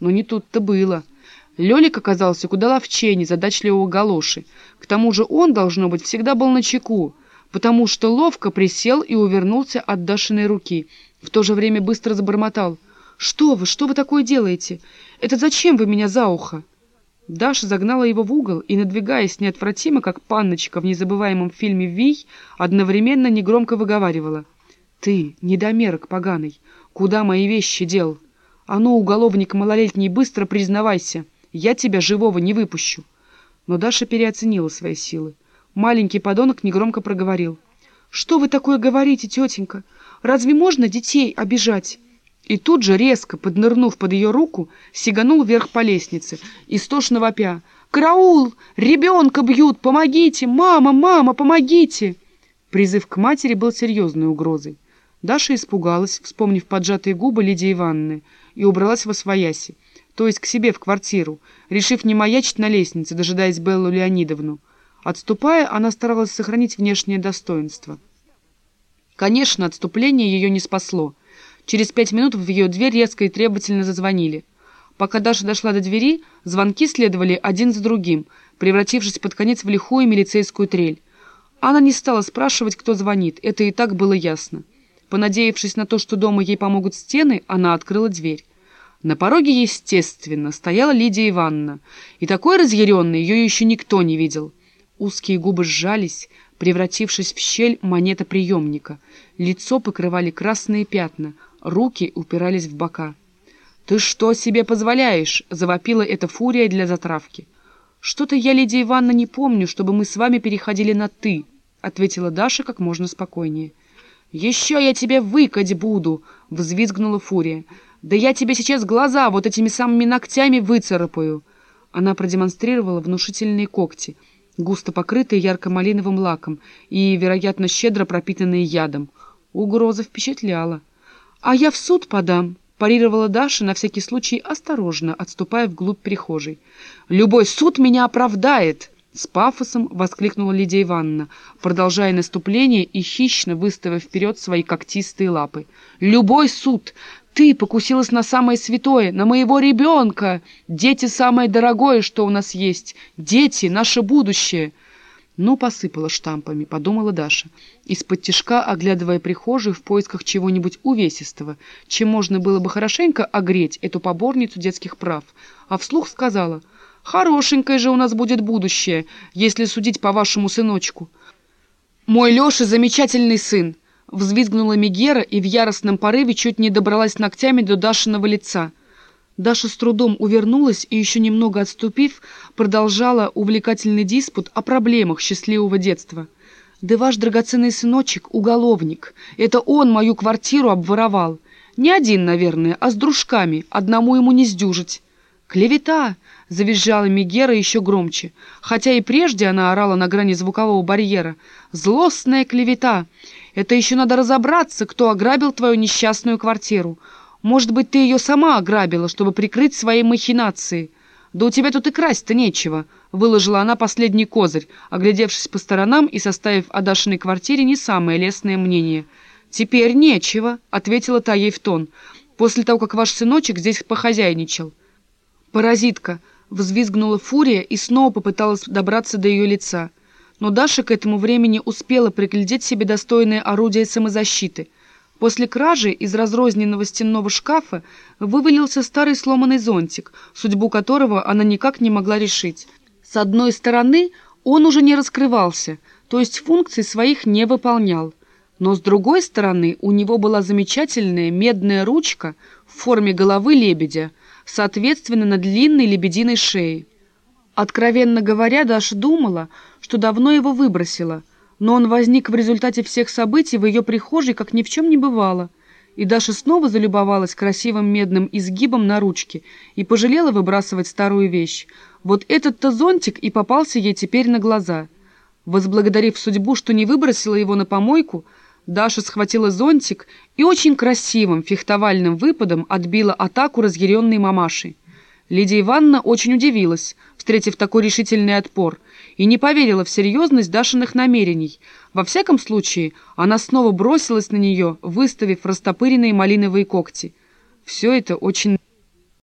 Но не тут-то было. Лёлик оказался куда ловчее незадачливого галоши. К тому же он, должно быть, всегда был на чеку, потому что ловко присел и увернулся от Дашиной руки. В то же время быстро забормотал. «Что вы, что вы такое делаете? Это зачем вы меня за ухо?» Даша загнала его в угол и, надвигаясь неотвратимо, как панночка в незабываемом фильме «Вий», одновременно негромко выговаривала. «Ты, недомерок поганый, куда мои вещи дел? А ну, уголовник малолетний, быстро признавайся!» Я тебя живого не выпущу. Но Даша переоценила свои силы. Маленький подонок негромко проговорил. «Что вы такое говорите, тетенька? Разве можно детей обижать?» И тут же, резко поднырнув под ее руку, сиганул вверх по лестнице, истошно вопя. «Караул! Ребенка бьют! Помогите! Мама, мама, помогите!» Призыв к матери был серьезной угрозой. Даша испугалась, вспомнив поджатые губы Лидии Ивановны, и убралась во свояси то есть к себе в квартиру, решив не маячить на лестнице, дожидаясь Беллу Леонидовну. Отступая, она старалась сохранить внешнее достоинство. Конечно, отступление ее не спасло. Через пять минут в ее дверь резко и требовательно зазвонили. Пока Даша дошла до двери, звонки следовали один за другим, превратившись под конец в лихую милицейскую трель. Она не стала спрашивать, кто звонит, это и так было ясно. Понадеявшись на то, что дома ей помогут стены, она открыла дверь. На пороге, естественно, стояла Лидия Ивановна, и такой разъяренной ее еще никто не видел. Узкие губы сжались, превратившись в щель монетоприемника. Лицо покрывали красные пятна, руки упирались в бока. «Ты что себе позволяешь?» — завопила эта фурия для затравки. «Что-то я, Лидия Ивановна, не помню, чтобы мы с вами переходили на «ты», — ответила Даша как можно спокойнее. «Еще я тебе выкать буду!» — взвизгнула фурия. Да я тебе сейчас глаза вот этими самыми ногтями выцарапаю!» Она продемонстрировала внушительные когти, густо покрытые ярко-малиновым лаком и, вероятно, щедро пропитанные ядом. Угроза впечатляла. «А я в суд подам!» — парировала Даша, на всякий случай осторожно, отступая вглубь прихожей. «Любой суд меня оправдает!» С пафосом воскликнула Лидия Ивановна, продолжая наступление и хищно выставив вперед свои когтистые лапы. «Любой суд! Ты покусилась на самое святое, на моего ребенка. Дети — самое дорогое, что у нас есть. Дети — наше будущее. Ну, посыпала штампами, подумала Даша, из-под тишка оглядывая прихожую в поисках чего-нибудь увесистого, чем можно было бы хорошенько огреть эту поборницу детских прав. А вслух сказала, «Хорошенькое же у нас будет будущее, если судить по вашему сыночку. Мой Леша замечательный сын. Взвизгнула Мегера и в яростном порыве чуть не добралась ногтями до Дашиного лица. Даша с трудом увернулась и, еще немного отступив, продолжала увлекательный диспут о проблемах счастливого детства. «Да ваш драгоценный сыночек — уголовник. Это он мою квартиру обворовал. Не один, наверное, а с дружками. Одному ему не сдюжить». «Клевета!» — завизжала Мегера еще громче, хотя и прежде она орала на грани звукового барьера. «Злостная клевета! Это еще надо разобраться, кто ограбил твою несчастную квартиру. Может быть, ты ее сама ограбила, чтобы прикрыть свои махинации. Да у тебя тут и красть-то нечего», — выложила она последний козырь, оглядевшись по сторонам и составив о Дашиной квартире не самое лестное мнение. «Теперь нечего», — ответила та ей в тон, «после того, как ваш сыночек здесь похозяйничал». «Паразитка!» — взвизгнула фурия и снова попыталась добраться до ее лица но Даша к этому времени успела приглядеть себе достойное орудие самозащиты. После кражи из разрозненного стенного шкафа вывалился старый сломанный зонтик, судьбу которого она никак не могла решить. С одной стороны, он уже не раскрывался, то есть функций своих не выполнял. Но с другой стороны, у него была замечательная медная ручка в форме головы лебедя, соответственно, на длинной лебединой шее. Откровенно говоря, Даша думала, что давно его выбросила, но он возник в результате всех событий в ее прихожей, как ни в чем не бывало. И Даша снова залюбовалась красивым медным изгибом на ручке и пожалела выбрасывать старую вещь. Вот этот-то зонтик и попался ей теперь на глаза. Возблагодарив судьбу, что не выбросила его на помойку, Даша схватила зонтик и очень красивым фехтовальным выпадом отбила атаку разъяренной мамаши. Лидия Ивановна очень удивилась, встретив такой решительный отпор, и не поверила в серьезность Дашиных намерений. Во всяком случае, она снова бросилась на нее, выставив растопыренные малиновые когти. Все это очень